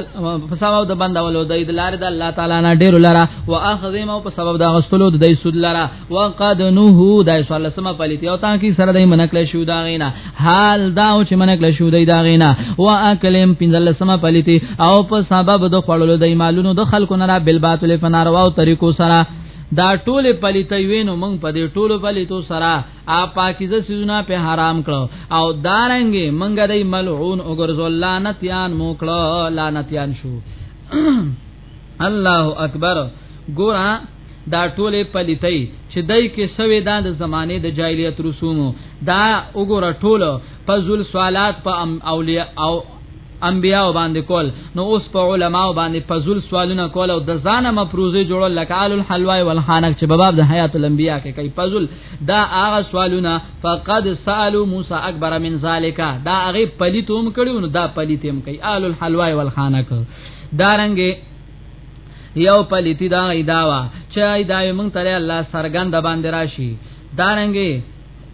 په سبب د بندا ولود دای د لار د الله تعالی نه ډیر لرا واخذم او په سبب د غسلود دای سود لرا وقد نهو دا سوال سم پلیتی او تا کی سره دای منکل شو دا غینا حال دا او چې منکل شو دای دا غینا واکلم پنځل سم پلیتی او په سبب د خړلو دای مالونو د خلکو نه را بل باطل فناروا او طریقو سره دا ټول پلیتې وینو مونږ په دې ټول پلیتو سره ا پاکیزه سيزونه په حرام کړو او دارنګې مونږ دې ملعون او ګرځول لعنتيان مو کړو لعنتيان شو الله اکبر ګورا دا ټوله پلیتۍ چې دای کې سوي دا د زمانه د جاهلیت رسومو دا وګوره ټوله فزول سوالات په اولیاء او انبیاء باندې کول نو اوس په علما باندې فزول سوالونه کول او د ځانه مفروضه جوړول لکه آل الحلوا والحانک چې باب د حیات الانبیاء کې کوي فزول دا هغه سوالونه فقد سالو موسی اکبر من ذالک دا هغه پلیتوم کړي نو دا پلیتوم کوي آل الحلوا والحانک دارنګه یو پلیتی دا ایداوا چې ایدای مونږ ته الله سرګند باندې راشي دارنګي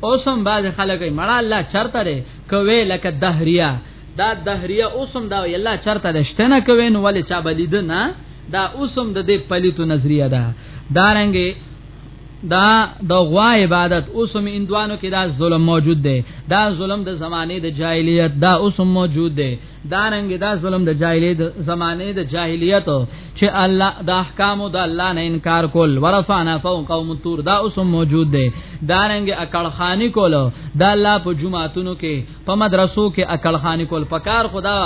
اوسم باز خلک مړه الله چرته دی کوي لکه دهریا دا دهریا اوسم دا الله چرته دشته نه کوي نو ولې چا بلید نه دا اوسم د دې پلیتو نظریه ده دارنګي دا د غوا عبادت اوسم اندوانو کې دا ظلم موجود دی دا ظلم د زمانه د جاهلیت دا اوسم موجود دی دارنګ دا ظلم د جاهلیت زمانه د جاهلیت چې الله د احکام د الله نه انکار کول ورفعنا فوق قوم تور دا اوس موجود دی دارنګ اکل خانی کول د الله په جمعاتونو کې په مدرسو کې اکل خانی کول پکار خدا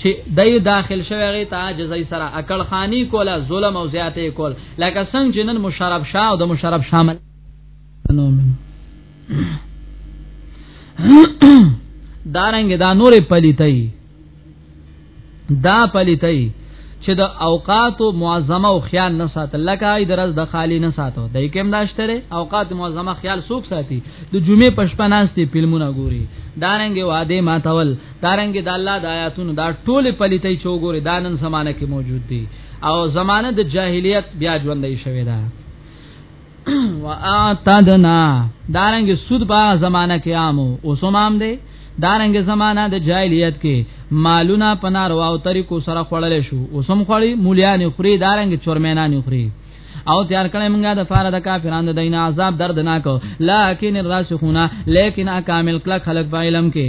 چې دای داخل شوی غي ته جزای سره اکل خانی کول ظلم او زیاته کول لکه څنګه جنن مشرب شاه او د مشرب شامل دارنګ دا نور پلیتای دا پلیتای چې د اوقات معظمه او خیال نه ساتل لکه ای درز د خالی نه ساتو د کوم داشتره اوقات معظمه خیال سوک ساتي د جمعې پښپا ناشتي فلمونه ګوري دارنګ واده ماتول دارنګ د الله د آیاتونو دا ټول پلیتې چوغوري دانن زمانه کې موجود دي او زمانه د جاهلیت بیا ژوندې شوی ده واعتدنا دارنګ سود په زمانہ کې عامو اوسمام دی دارنګ زمانہ د جاهلیت کې مالونه پنار او طریقو سره خړل شو اوسم خړی مولیان خوري دارنګ چورمنان خوري او تیار کړی موږ د فاره د کافرانو دین عذاب دردناک لکن الراسخون لیکن اکامل کلک خلق په علم کې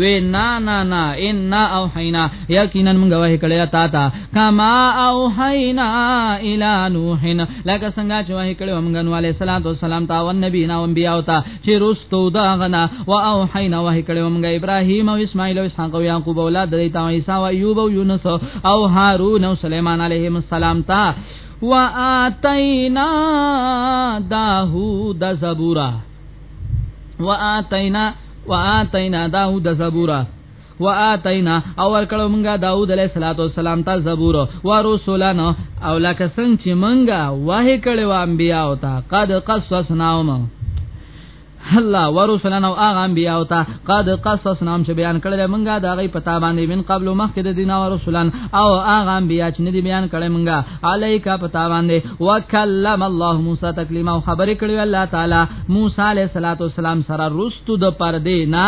وی نا نا نا ان نا او حینا یقینا موږ وه کړی تا تا کما او حینا الی نوح لکه څنګه چې وه کړی موږ نو علی صلوات و سلام تا او نبی نا انبیاء او تا چې رستو دا غنا و او حینا وه کړی موږ ابراهیم او اسماعیل او اسحاق او یعقوب اولاد دی تا عیسی او ایوب او یونس او هارون او سليمان علیهم السلام تا واتینا داوود زبورا واتینا واتینا داوود زبورا واتینا او ورکړو مونږه داوود علیه السلام ته زبور او رسولان او لکه څنګه چې مونږه وه کړي و انبیا او تا قد قصصناهم الله ورسولان او اغه انبیا او تا قد قصصناهم چې بیان کړل مونږه دا غي پتا باندې من قبل مخکې د دین او رسولان او اغه انبیا چې نه دي بیان کړل مونږه علیک پتا باندې وکلم الله موسی تکلیما او خبرې کړې الله تعالی موسی علیہ الصلوۃ والسلام سره رستو د پردې نا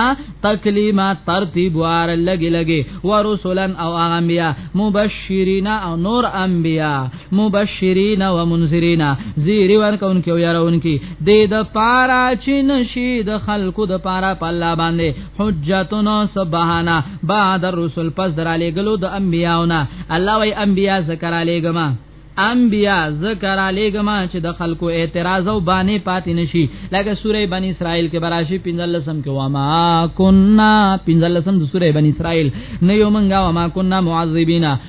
تکلیما ترتیب وار لګي لګي ورسولن او انبیا مبشرین او نور انبیا مبشرین و منذرین زیری ورکونکي او يرونکي د د پارا چین شي د خلقو د پارا په الله باندې حجتونو سبحانه بعد الرسل پس دراله غلو د انبیاونه الله وی انبیا ذکر علی گما انبیا ذکر علی گما چې د خلکو اعتراض او باندې پاتې نشي لکه سوره بنی اسرائیل کې براشي 15 سم کې وما كنا 15 سم د سوره بنی اسرائیل نه یو منګه وما كنا معذبینا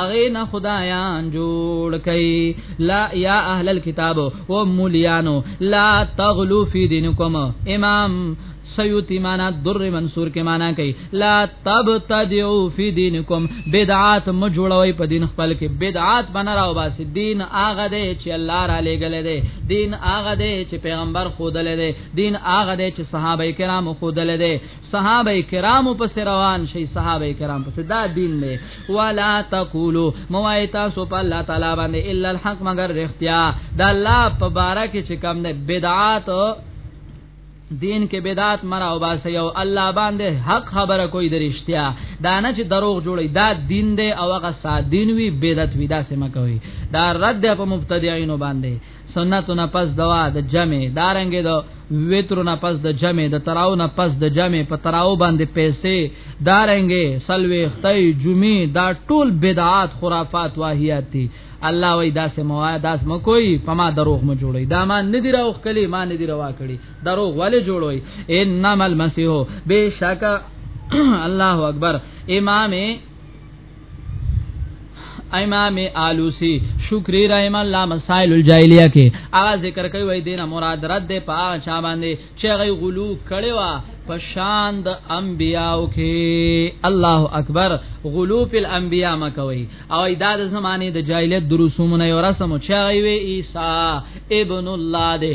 اغه نه خدایان جوړ کئ لا یا اهل الكتاب و مولیانو لا تغلو فی دینکم امام سیوتی معنا در منصور کې معنا کوي لا تبتدعو فی دینکم بدعات م جوړوي په دین خپل کې بدعات بنا راو باس دین اغه دی چې الله را لېګل دی دین اغه دی چې پیغمبر خودل دی دین اغه دی چې صحابه کرام خودل دی صحابه کرام پس روان شي صحابه کرام پس دا دین دی ولا تقولو موای تاسو په الله تعالی باندې الا الحق مگر رختیا دا الله په بارا کې چې کم نه بدعات دین کې بدعت مرا او باسه یو الله باندې حق خبره کوي درشتیا دا نه چې دروغ جوړي دا دین دی او هغه ساده دین وی بدعت وی دا سم کوي دا رد په مبتدیینو باندې سنتو نه پس دوا د جمع دارنګ د وترو نه پس د جمع د تراو نه پس د جمع په تراو باندې پیسې دارنګ سلوي خدای جمعې دا ټول بدعات خرافات واهیات دي الله وای داس موا داس م کوئی پما دروغ م جوړي دا ما ندی راوخ کلی ما ندی روا کړي دروغ والے جوړوي انما المسيح بشک الله اکبر امام امام آلوسی شکری رحم الله مسائل الجاهلیه کې هغه ذکر کوي وای دینه مراد رد ده په هغه چا باندې چې هغه غلو کړي وا په شان د انبیاو کې الله اکبر غلو په الانبیا ما کوي او دا د زمانه د جاهلیت درسومونه یو رسم چې وی عیسی ابن الله ده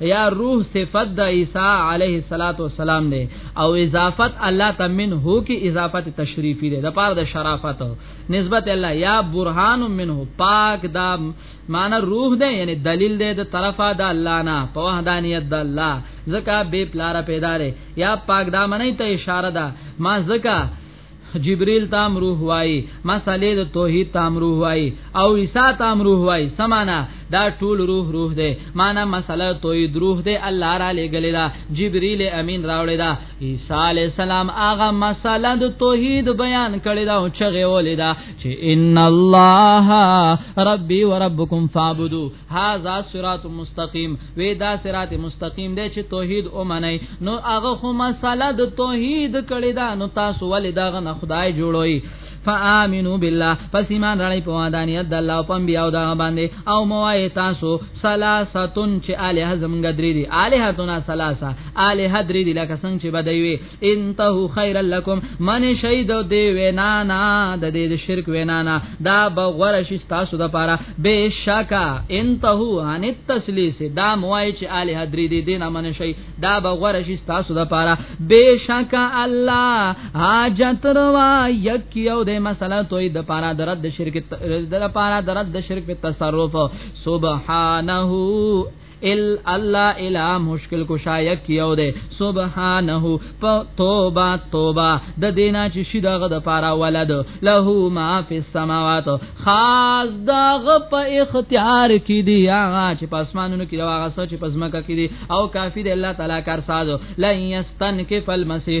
یا روح صفت د عیسی علیه الصلاۃ والسلام دی او اضافت الله تمن هو کی اضافت تشریفی دی د پاره د شرافت نسبت الله یا برهان منه پاک دا معنی روح دی یعنی دلیل دی د طرفه د الله نه په وحدانیت د الله زکه به پلار پیدا لري یا پاک دا معنی ته اشاره ده ما زکه جبريل ته هم روح وای مسالې د توحید ته هم روح وای او عیسی ته هم روح وای سمانا دا ټول روح روح دی معنا مساله توحید روح دی الله را لګلې دا جبريل امین راوړې دا عیسی علی السلام هغه مساله د توحید بیان کړې دا او چغه ولې دا چې ان الله ربي وربکم فاعبدوا هاذا صراط مستقیم وی دا صراط مستقیم دی چې توحید او منئ نو هغه خو مساله د توحید کړي دا نو تاسو ولې دا غن خدای جوړوي فآمنو بالله پس ایمان راړی په وادانیت د الله او پم بیا او دا باندې او موای تاسو سلاستون چې الہ زمګ درې دي الہ تنا سلاسه الہ درې دي لکه څنګه چې بدوي انتهو خیر لکم من شهید دی وینا نه د دې د شرک وینا نه دا بغور شي تاسو د پاره بشکا انتهو ان التسلیس دا موای چې الی حدری دی دینه من شي دا بغور شي تاسو د پاره بشکا الله حاجت روا یک یو د مسله توي د پاره د رد شرک د پاره د رد شرک په تصرف سبحانه ال الله الا مشکل کشا یک یو ده سبحانه توبه توبه د دینا چې شي دغه د پاره ولد له ما فی السماوات خاص دغه په اختیار کې دی هغه چې په اسمانونو کې هغه څه چې په ځمکه کې دی او کافی دی الله تعالی کار ساز لن یستنکف المسیح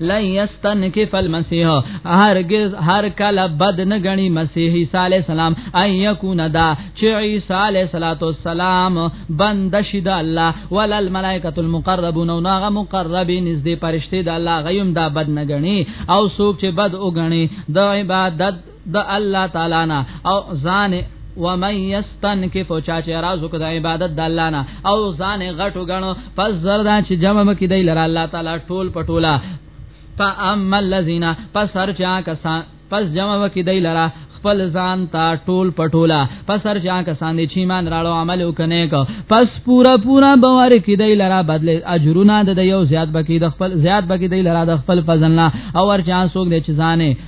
لن یستنکف المسیح هرگز هر کله بد نه غنی مسیح عیسی علی السلام ان یکون دا چې عیسی علی السلام بند شید الله ولل ملائکه المقربون او ناغه مقربین نزدې پرشته د الله غیم دا بد نه غنی او څوک چې بد وګڼي د عبادت د الله تعالی نه او ځان ومن یستنکف چا چې راز وکړ د عبادت د الله نه او ځان غټو غنو پس زردا چې جمع مکې دی لره الله تعالی ټول پټولا فاما الذين پس هر چا کسان پس جمع وکي دی لرا خپل ځان تا ټول پټولا پس هر چا کسان دي چې مان راړو عمل وکنه کو پس پورا پورا باور کې دی لرا بدل اجرونه د یو زیات بکی د خپل زیات بکی دی لرا د خپل فضلنا او هر چا سوګ دي چې ځانه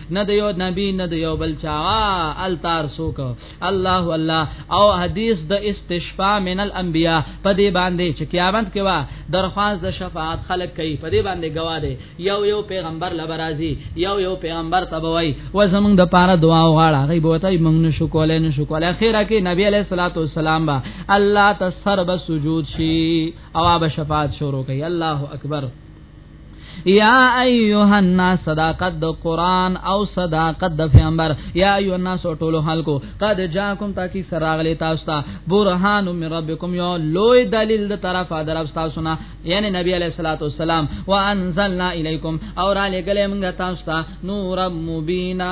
نه د یو نبی نه د یو بل چا التار سوک الله الله او حدیث د استشفاء من الانبیاء په دې باندې چې قیامت کې وا درخواست د شفاعت خلق کوي په دې باندې گواهه یو یو پیغمبر لبرازي یو یو پیغمبر تبوي و زمونږ د پاره دعا وغواړه غي بوته موږ نشو کولای نشو کولای اخیره کې نبی علیہ الصلوۃ والسلام با الله تسر بسجود شي او اب شفاعت شروع کوي الله اکبر یا ایها الناس صداقت د قران او صداقت د پیغمبر یا ایها الناس ټول خلکو قد جاءکم تاکي سراغلی تاسو ته برهان من ربکم یو لوی دلیل د طرفه درف تاسو نه یعنی نبی علیہ الصلوۃ والسلام وانزلنا الیکم اور علی گله موږ تاسو ته نور مبینا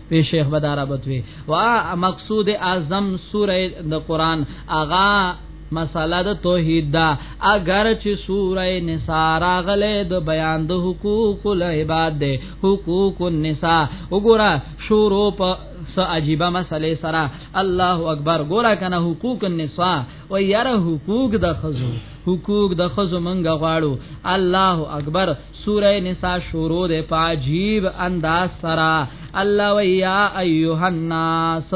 وی شیخ بدار بتوی وا مقصود اعظم سوره د قران اغا مساله د توحید دا اگر چې سوره نساء راغله د بیان د حقوق العباد ده حقوق النساء وګوره شروع په سو عجیبه مسئله سره الله اکبر ګوره کنه حقوق النساء و یاره حقوق د خزو حقوق د خزو منګه غواړو الله اکبر سوره نساء شروع ده په عجیب انداز سرا الله ویا ایها الناس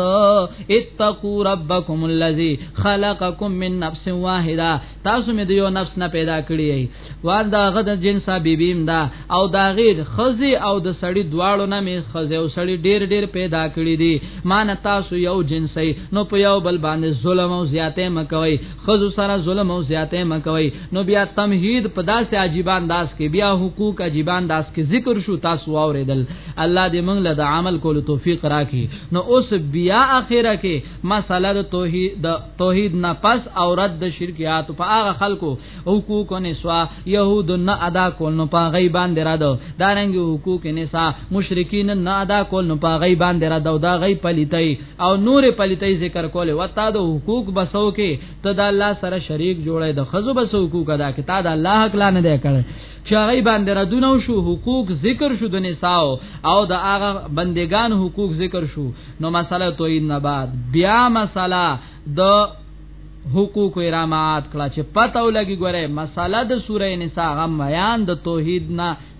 اتقوا ربکم الذی خلقکم من نفس واحده تاسو مې د یو نفس نه پیدا کړی ای وان دا غد جنسا بیبیم دا او دا غیر خزی او د سړی دواړو نه مې خزی او سړی ډیر ډیر پیدا کړی دی مان تاسو یو جنسي نو په یو بل باندې ظلم او زیاته مکوي خزو سره ظلم او زیاته مکوي نو بیا تمهید په داسې عجیب انداز کې بیا حقوق عجیب انداز کې ذکر شو تاسو اوریدل الله دې موږ له د عمل کولو توفیق راکړي نو اوس بیا اخره کې مسله د توحید د توحید نه پس او رد د شرکیات په هغه خلکو حقوق نسوا يهود نه ادا کول نو په غي باندې را ده دارنګ حقوق نساء مشرکین نه ادا کول نو په غي باندې را ده دا غي پلیتای او نور پلیتای ذکر کوله وتا د حقوق بسو کې ته د الله سره شریک جوړې د خزو بسو حقوق ادا کې تا د الله حق لا نه دی کړی چې هغه باندې ردونه شو حقوق ذکر شو د نساء او د هغه بندگان حقوق ذکر شو نو مسله توحید نه بعد بیا مسله د حقوق ارامات کړه چې پته ولګي ګوره مسله د سوره نساء غم بیان د توحید نه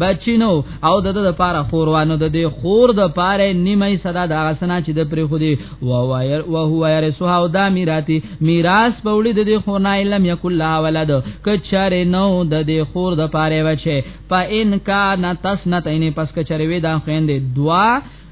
بچینو او د د پاره خوروانو د دې خور د پاره نیمه صدا د غسنا چې د پرې خو دی و وایر او هو وایر سوها او دا میراتی میراث په وړي د دې خور نه علم یکل لا ولد کچره نو د دې خور د پاره بچي په ان کا نتسنت ان پس کچره وی دا خويندې دوا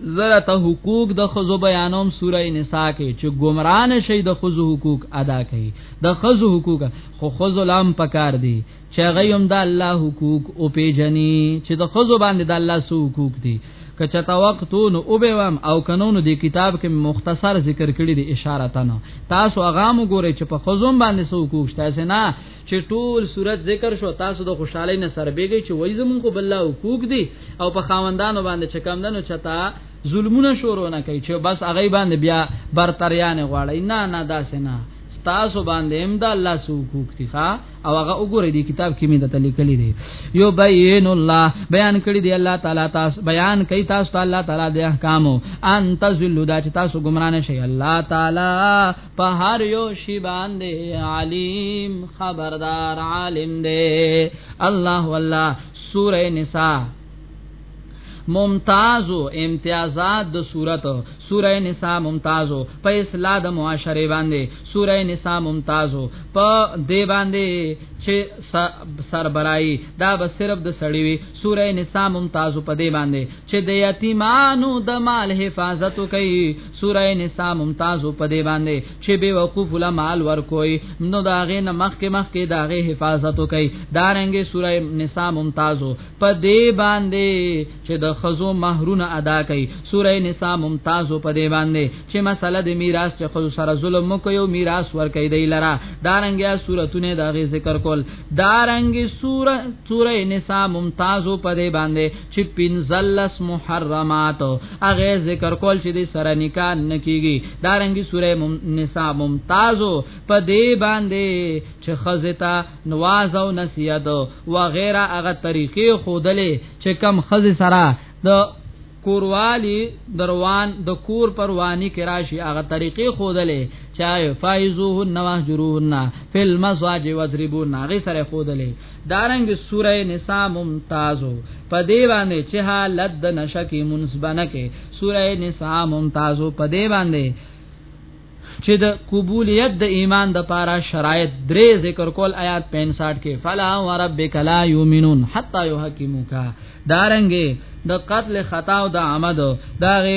زره ته حقوق د خزو بیانوم سوره نساء کې چې ګمران شي د خزو حقوق ادا کړي د خزو حقوق خو خزو لام پکار دي چې غيوم د الله حقوق او پیجنې چې د خزو باندې د الله سو حقوق دي کچا توقتون او بهم او قانون دی کتاب کې مختصر ذکر کړی دی اشاره تنه تاسو اغام ګورئ چې په خزوم باندې سو حقوق شته نه چې ټول صورت ذکر شو تاسو د خوشحالي نه سربېږي چې وای زمونږ کو بل حقوق دي او په خاوندانو باندې چې کم دنو چتا ظلمونه شروع نه کوي چې بس هغه باندې بیا برتریان غواړي نه نه داسې نه تاسو باندې هم د الله سو حقوق دي ښا او هغه وګورئ دی کتاب کې مې د تلیکلې دی یو بین الله بیان کړی دی الله تعالی تاسو بیان کوي تاسو الله تعالی د احکامو ان تزلوا دا چې تاسو ګمران شئ الله تعالی په هر یو شی باندې علیم خبردار عالم دی الله والله سوره نساء ممتاز امتیازات د صورت سوره نساء ممتاز په اصلاح د معاشره باندې سوره نساء ممتاز په دی باندې چې سربرای دا به صرف د سړی وي سوره نساء ممتاز په دی باندې چې د یتیمانو د مال حفاظت کوي سوره نساء ممتاز په دې باندې چې به وقوف له مال ورکوي نو دا غې نه مخ کې مخ کې دا غې حفاظت کوي دا رنګه سوره نساء ممتاز په دې باندې چې د خزو مہرونه ادا کوي سوره نساء ممتاز په دې باندې چې مسله د میراث چې خزو سره ظلم کوي او میراث ور کوي دی لرا دا رنګه سورتونه دا غې ذکر کول دا رنګه سوره سوره نساء ممتاز په دې باندې چې پنځلس محرمات هغه ذکر کول چې د سره نکاح نکېږي دارنګي سوره نساء ممتازو په دې باندې چې خزتا نواز او نصیحت و غیره هغه طریقې خودلې چې کم خز سره د کوروالی دروان د کور پروانی کې راشي هغه طریقې خودلې چا فایزوهن واهجروهن فل مساج وضربون هغه سره خودلې دارنګ سوره نساء ممتازو په دی باندې چې حالت د نشکی منسبنه کې سوره نساء ممتازو په دی باندې چې د قبولیت د ایمان د پاره شرایط درې ذکر کول آیات 65 کې فلا وربک لا یؤمنون حتا یحکموک دارنګ د قتل خطا او د عمد دغه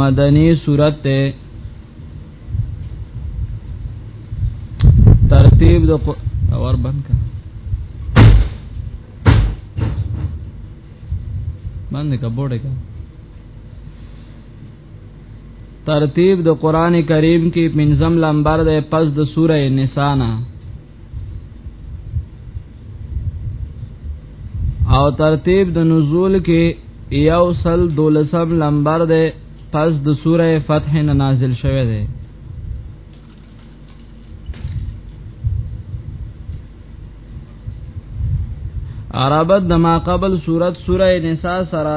مدنی صورت ته ترتیب د اور بند کا بند کا بورډ کا ترتیب د قران کریم کې پنځم لمبر ده پس د سوره نساء نه او ترتیب د نزول کې یو سل دولسم لمبر ده پس د سوره فتح نه نازل شوه ده عربت د ما قبل صورت سوره نساء سره